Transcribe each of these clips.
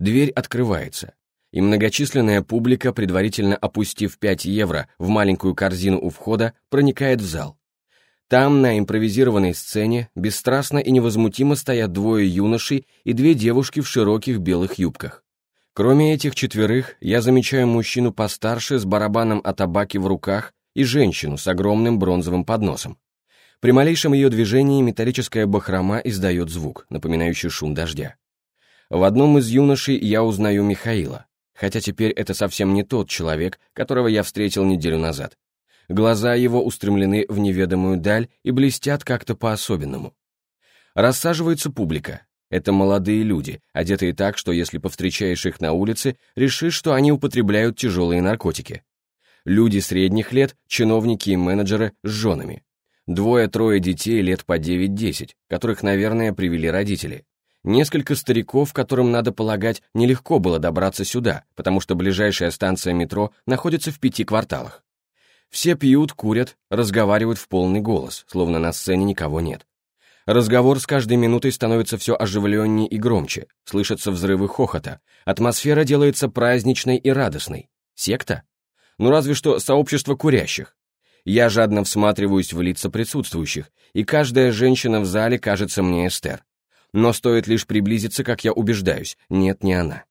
Дверь открывается, и многочисленная публика, предварительно опустив 5 евро в маленькую корзину у входа, проникает в зал. Там, на импровизированной сцене, бесстрастно и невозмутимо стоят двое юношей и две девушки в широких белых юбках. Кроме этих четверых, я замечаю мужчину постарше с барабаном о табаке в руках и женщину с огромным бронзовым подносом. При малейшем ее движении металлическая бахрома издает звук, напоминающий шум дождя. В одном из юношей я узнаю Михаила, хотя теперь это совсем не тот человек, которого я встретил неделю назад. Глаза его устремлены в неведомую даль и блестят как-то по-особенному. Рассаживается публика. Это молодые люди, одетые так, что если повстречаешь их на улице, решишь, что они употребляют тяжелые наркотики. Люди средних лет, чиновники и менеджеры с женами. Двое-трое детей лет по 9-10, которых, наверное, привели родители. Несколько стариков, которым, надо полагать, нелегко было добраться сюда, потому что ближайшая станция метро находится в пяти кварталах. Все пьют, курят, разговаривают в полный голос, словно на сцене никого нет. Разговор с каждой минутой становится все оживленнее и громче, слышатся взрывы хохота, атмосфера делается праздничной и радостной. Секта? Ну разве что сообщество курящих. Я жадно всматриваюсь в лица присутствующих, и каждая женщина в зале кажется мне Эстер но стоит лишь приблизиться, как я убеждаюсь, нет, не она.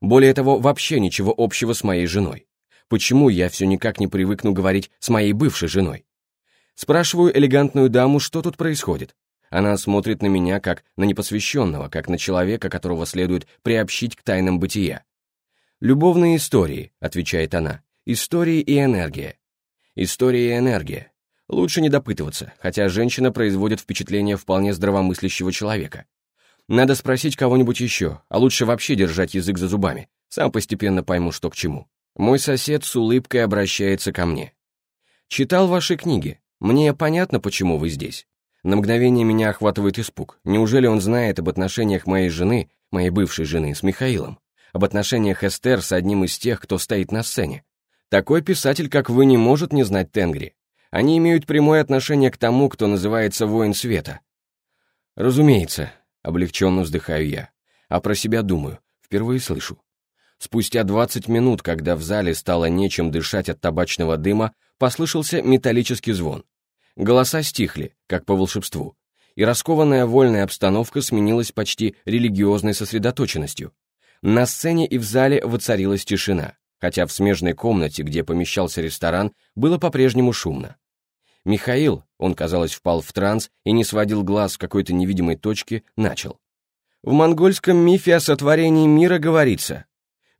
Более того, вообще ничего общего с моей женой. Почему я все никак не привыкну говорить с моей бывшей женой? Спрашиваю элегантную даму, что тут происходит. Она смотрит на меня как на непосвященного, как на человека, которого следует приобщить к тайнам бытия. «Любовные истории», — отвечает она, — «истории и энергия». История и энергия. Лучше не допытываться, хотя женщина производит впечатление вполне здравомыслящего человека. Надо спросить кого-нибудь еще, а лучше вообще держать язык за зубами. Сам постепенно пойму, что к чему. Мой сосед с улыбкой обращается ко мне. «Читал ваши книги. Мне понятно, почему вы здесь». На мгновение меня охватывает испуг. Неужели он знает об отношениях моей жены, моей бывшей жены, с Михаилом? Об отношениях Эстер с одним из тех, кто стоит на сцене? Такой писатель, как вы, не может не знать Тенгри. Они имеют прямое отношение к тому, кто называется воин света. Разумеется, Облегченно вздыхаю я. А про себя думаю, впервые слышу. Спустя 20 минут, когда в зале стало нечем дышать от табачного дыма, послышался металлический звон. Голоса стихли, как по волшебству, и раскованная вольная обстановка сменилась почти религиозной сосредоточенностью. На сцене и в зале воцарилась тишина, хотя в смежной комнате, где помещался ресторан, было по-прежнему шумно. Михаил, он, казалось, впал в транс и не сводил глаз в какой-то невидимой точке, начал. В монгольском мифе о сотворении мира говорится.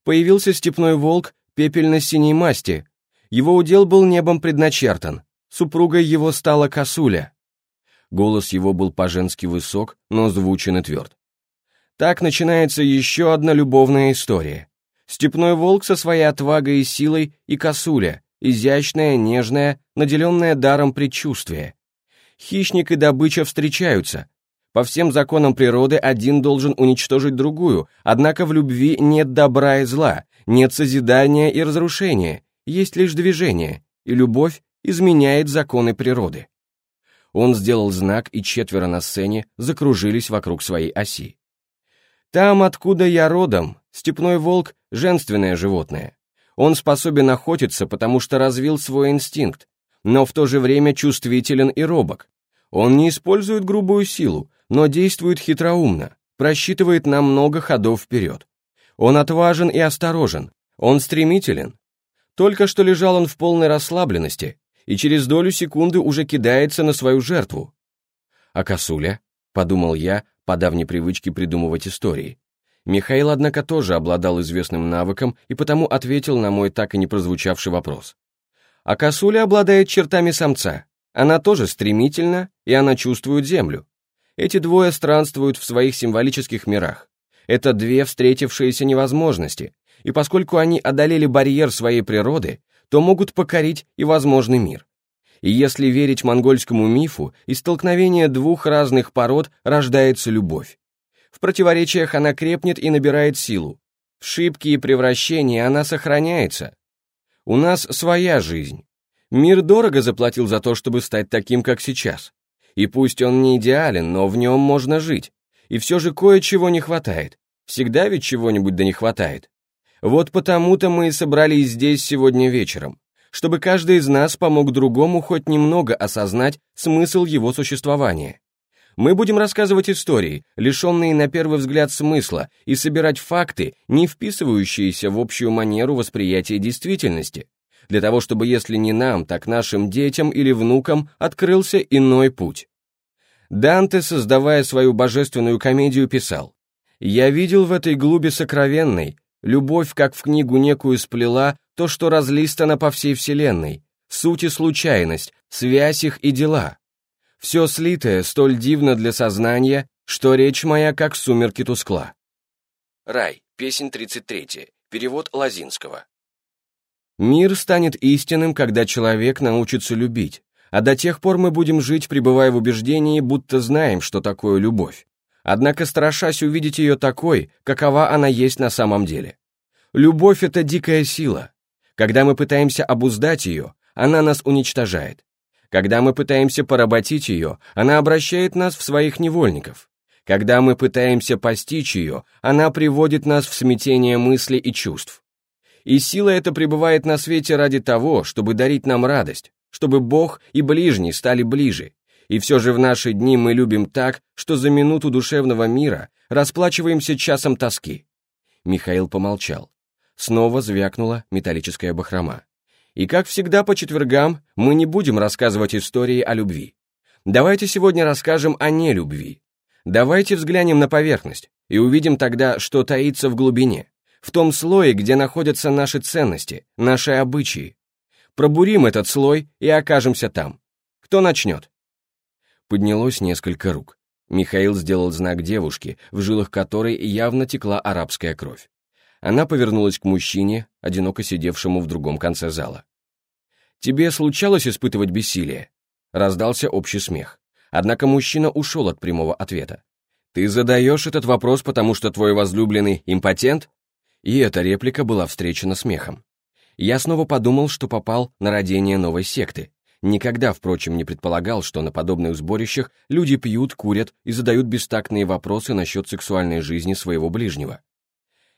Появился степной волк пепельно-синей масти. Его удел был небом предначертан. Супругой его стала косуля. Голос его был по-женски высок, но звучен и тверд. Так начинается еще одна любовная история. Степной волк со своей отвагой и силой и косуля, изящная, нежная, наделенная даром предчувствия. Хищник и добыча встречаются. По всем законам природы один должен уничтожить другую, однако в любви нет добра и зла, нет созидания и разрушения, есть лишь движение, и любовь изменяет законы природы. Он сделал знак, и четверо на сцене закружились вокруг своей оси. Там, откуда я родом, степной волк — женственное животное. Он способен охотиться, потому что развил свой инстинкт, но в то же время чувствителен и робок. Он не использует грубую силу, но действует хитроумно, просчитывает на много ходов вперед. Он отважен и осторожен, он стремителен. Только что лежал он в полной расслабленности, и через долю секунды уже кидается на свою жертву. «А косуля?» — подумал я, по давней привычке придумывать истории. Михаил, однако, тоже обладал известным навыком и потому ответил на мой так и не прозвучавший вопрос. А косуля обладает чертами самца. Она тоже стремительна, и она чувствует землю. Эти двое странствуют в своих символических мирах. Это две встретившиеся невозможности, и поскольку они одолели барьер своей природы, то могут покорить и возможный мир. И если верить монгольскому мифу, из столкновения двух разных пород рождается любовь. В противоречиях она крепнет и набирает силу. В шибки и превращения она сохраняется. У нас своя жизнь. Мир дорого заплатил за то, чтобы стать таким, как сейчас. И пусть он не идеален, но в нем можно жить. И все же кое-чего не хватает. Всегда ведь чего-нибудь да не хватает. Вот потому-то мы и собрались здесь сегодня вечером, чтобы каждый из нас помог другому хоть немного осознать смысл его существования. Мы будем рассказывать истории, лишенные на первый взгляд смысла, и собирать факты, не вписывающиеся в общую манеру восприятия действительности, для того чтобы если не нам, так нашим детям или внукам открылся иной путь. Данте, создавая свою божественную комедию, писал «Я видел в этой глуби сокровенной, любовь, как в книгу некую сплела, то, что разлистано по всей вселенной, суть и случайность, связь их и дела. Все слитое столь дивно для сознания, что речь моя как сумерки тускла». Рай, песнь 33, перевод Лазинского. Мир станет истинным, когда человек научится любить, а до тех пор мы будем жить, пребывая в убеждении, будто знаем, что такое любовь. Однако страшась увидеть ее такой, какова она есть на самом деле. Любовь — это дикая сила. Когда мы пытаемся обуздать ее, она нас уничтожает. Когда мы пытаемся поработить ее, она обращает нас в своих невольников. Когда мы пытаемся постичь ее, она приводит нас в смятение мыслей и чувств. И сила эта пребывает на свете ради того, чтобы дарить нам радость, чтобы Бог и ближний стали ближе. И все же в наши дни мы любим так, что за минуту душевного мира расплачиваемся часом тоски. Михаил помолчал. Снова звякнула металлическая бахрома. И как всегда по четвергам мы не будем рассказывать истории о любви. Давайте сегодня расскажем о нелюбви. Давайте взглянем на поверхность и увидим тогда, что таится в глубине в том слое, где находятся наши ценности, наши обычаи. Пробурим этот слой и окажемся там. Кто начнет?» Поднялось несколько рук. Михаил сделал знак девушке, в жилах которой явно текла арабская кровь. Она повернулась к мужчине, одиноко сидевшему в другом конце зала. «Тебе случалось испытывать бессилие?» Раздался общий смех. Однако мужчина ушел от прямого ответа. «Ты задаешь этот вопрос, потому что твой возлюбленный импотент?» И эта реплика была встречена смехом. Я снова подумал, что попал на родение новой секты. Никогда, впрочем, не предполагал, что на подобных сборищах люди пьют, курят и задают бестактные вопросы насчет сексуальной жизни своего ближнего.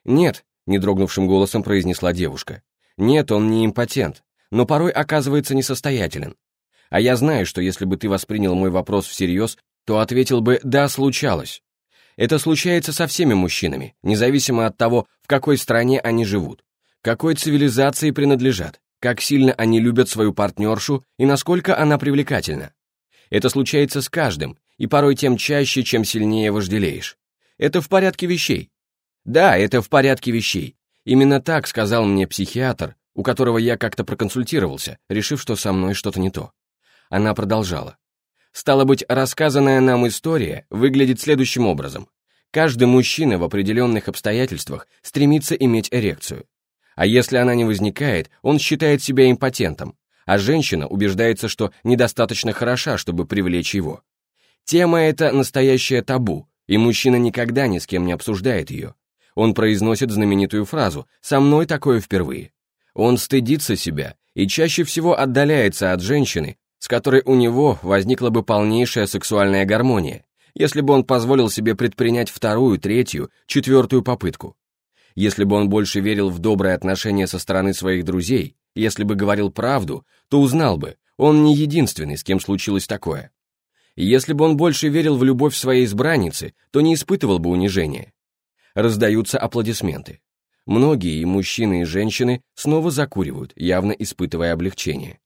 «Нет», — не дрогнувшим голосом произнесла девушка. «Нет, он не импотент, но порой оказывается несостоятелен. А я знаю, что если бы ты воспринял мой вопрос всерьез, то ответил бы «да, случалось». Это случается со всеми мужчинами, независимо от того, в какой стране они живут, какой цивилизации принадлежат, как сильно они любят свою партнершу и насколько она привлекательна. Это случается с каждым, и порой тем чаще, чем сильнее вожделеешь. Это в порядке вещей. Да, это в порядке вещей. Именно так сказал мне психиатр, у которого я как-то проконсультировался, решив, что со мной что-то не то. Она продолжала. Стало быть, рассказанная нам история выглядит следующим образом. Каждый мужчина в определенных обстоятельствах стремится иметь эрекцию. А если она не возникает, он считает себя импотентом, а женщина убеждается, что недостаточно хороша, чтобы привлечь его. Тема эта настоящее табу, и мужчина никогда ни с кем не обсуждает ее. Он произносит знаменитую фразу «со мной такое впервые». Он стыдится себя и чаще всего отдаляется от женщины, с которой у него возникла бы полнейшая сексуальная гармония, если бы он позволил себе предпринять вторую, третью, четвертую попытку. Если бы он больше верил в добрые отношения со стороны своих друзей, если бы говорил правду, то узнал бы, он не единственный, с кем случилось такое. если бы он больше верил в любовь своей избранницы, то не испытывал бы унижения. Раздаются аплодисменты. Многие, и мужчины, и женщины, снова закуривают, явно испытывая облегчение.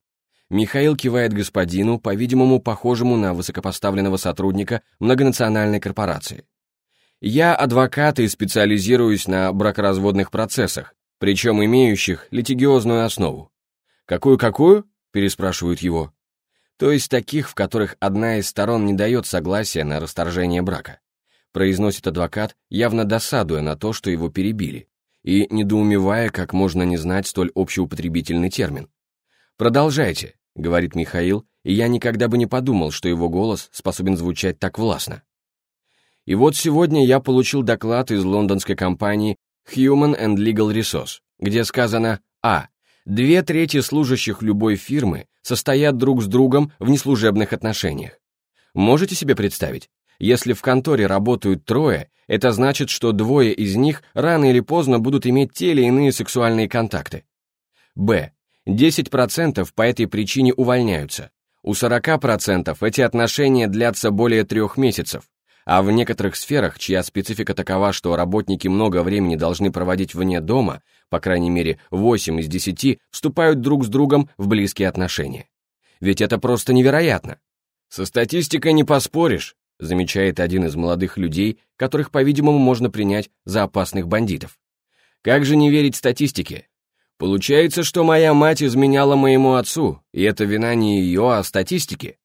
Михаил кивает господину, по-видимому, похожему на высокопоставленного сотрудника многонациональной корпорации. Я адвокат и специализируюсь на бракоразводных процессах, причем имеющих литигиозную основу. «Какую-какую?» – переспрашивают его. То есть таких, в которых одна из сторон не дает согласия на расторжение брака. Произносит адвокат, явно досадуя на то, что его перебили, и недоумевая, как можно не знать столь общеупотребительный термин. «Продолжайте», — говорит Михаил, и я никогда бы не подумал, что его голос способен звучать так властно. И вот сегодня я получил доклад из лондонской компании Human and Legal Resource, где сказано «А. Две трети служащих любой фирмы состоят друг с другом в неслужебных отношениях. Можете себе представить? Если в конторе работают трое, это значит, что двое из них рано или поздно будут иметь те или иные сексуальные контакты. Б. 10% по этой причине увольняются. У 40% эти отношения длятся более трех месяцев, а в некоторых сферах, чья специфика такова, что работники много времени должны проводить вне дома, по крайней мере 8 из 10 вступают друг с другом в близкие отношения. Ведь это просто невероятно. Со статистикой не поспоришь, замечает один из молодых людей, которых, по-видимому, можно принять за опасных бандитов. Как же не верить статистике? Получается, что моя мать изменяла моему отцу, и это вина не ее, а статистики.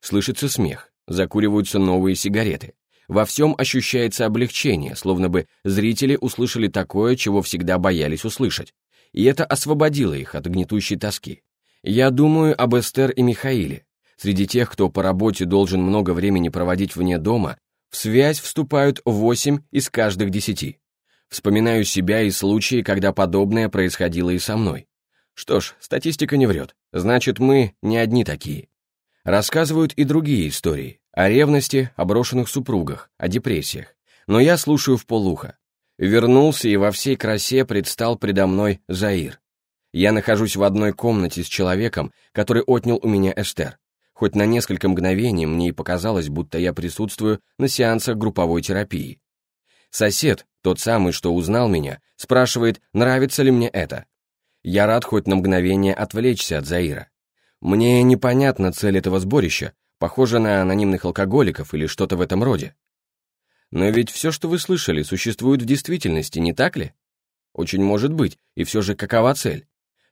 Слышится смех, закуриваются новые сигареты. Во всем ощущается облегчение, словно бы зрители услышали такое, чего всегда боялись услышать. И это освободило их от гнетущей тоски. Я думаю об Эстер и Михаиле, Среди тех, кто по работе должен много времени проводить вне дома, в связь вступают 8 из каждых 10. Вспоминаю себя и случаи, когда подобное происходило и со мной. Что ж, статистика не врет, значит, мы не одни такие. Рассказывают и другие истории, о ревности, о брошенных супругах, о депрессиях. Но я слушаю в полуха. Вернулся и во всей красе предстал предо мной Заир. Я нахожусь в одной комнате с человеком, который отнял у меня Эстер. Хоть на несколько мгновений мне и показалось, будто я присутствую на сеансах групповой терапии. Сосед, тот самый, что узнал меня, спрашивает, нравится ли мне это. Я рад хоть на мгновение отвлечься от Заира. Мне непонятна цель этого сборища, похоже на анонимных алкоголиков или что-то в этом роде. Но ведь все, что вы слышали, существует в действительности, не так ли? Очень может быть, и все же какова цель?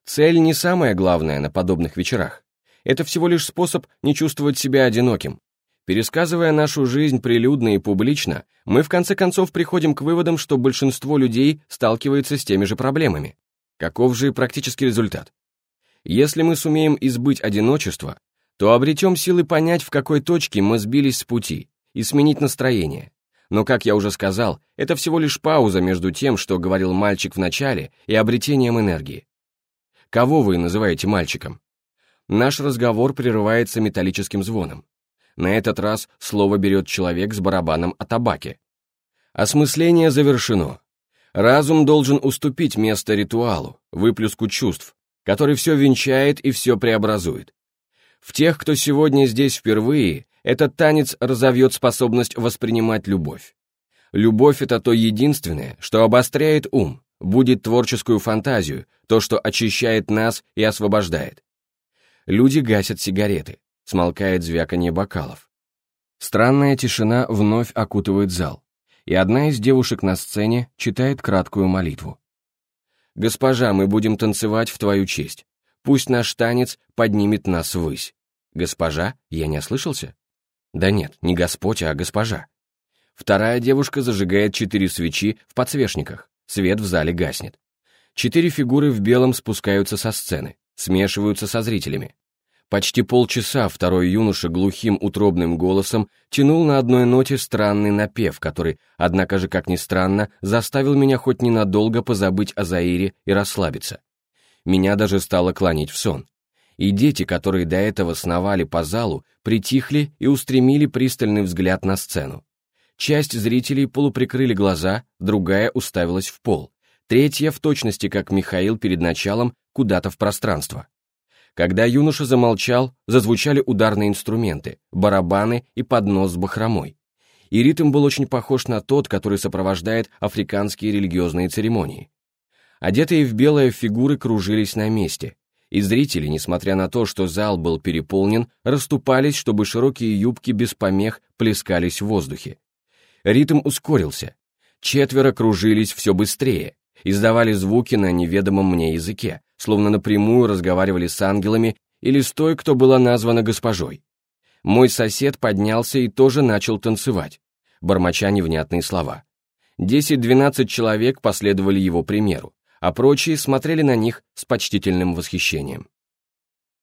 Цель не самое главное на подобных вечерах. Это всего лишь способ не чувствовать себя одиноким. Пересказывая нашу жизнь прилюдно и публично, мы в конце концов приходим к выводам, что большинство людей сталкивается с теми же проблемами. Каков же практический результат? Если мы сумеем избыть одиночество, то обретем силы понять, в какой точке мы сбились с пути, и сменить настроение. Но, как я уже сказал, это всего лишь пауза между тем, что говорил мальчик в начале, и обретением энергии. Кого вы называете мальчиком? Наш разговор прерывается металлическим звоном. На этот раз слово берет человек с барабаном о табаке. Осмысление завершено. Разум должен уступить место ритуалу, выплеску чувств, который все венчает и все преобразует. В тех, кто сегодня здесь впервые, этот танец разовьет способность воспринимать любовь. Любовь — это то единственное, что обостряет ум, будет творческую фантазию, то, что очищает нас и освобождает. Люди гасят сигареты, смолкает звяканье бокалов. Странная тишина вновь окутывает зал, и одна из девушек на сцене читает краткую молитву. «Госпожа, мы будем танцевать в твою честь. Пусть наш танец поднимет нас ввысь». «Госпожа? Я не ослышался?» «Да нет, не Господь, а госпожа». Вторая девушка зажигает четыре свечи в подсвечниках. Свет в зале гаснет. Четыре фигуры в белом спускаются со сцены смешиваются со зрителями. Почти полчаса второй юноша глухим утробным голосом тянул на одной ноте странный напев, который, однако же, как ни странно, заставил меня хоть ненадолго позабыть о Заире и расслабиться. Меня даже стало клонить в сон. И дети, которые до этого сновали по залу, притихли и устремили пристальный взгляд на сцену. Часть зрителей полуприкрыли глаза, другая уставилась в пол, третья, в точности как Михаил перед началом, куда-то в пространство. Когда юноша замолчал, зазвучали ударные инструменты, барабаны и поднос с бахромой. И ритм был очень похож на тот, который сопровождает африканские религиозные церемонии. Одетые в белое фигуры кружились на месте, и зрители, несмотря на то, что зал был переполнен, расступались, чтобы широкие юбки без помех плескались в воздухе. Ритм ускорился. Четверо кружились все быстрее, издавали звуки на неведомом мне языке, словно напрямую разговаривали с ангелами или с той, кто была названа госпожой. Мой сосед поднялся и тоже начал танцевать, бормоча невнятные слова. Десять-двенадцать человек последовали его примеру, а прочие смотрели на них с почтительным восхищением.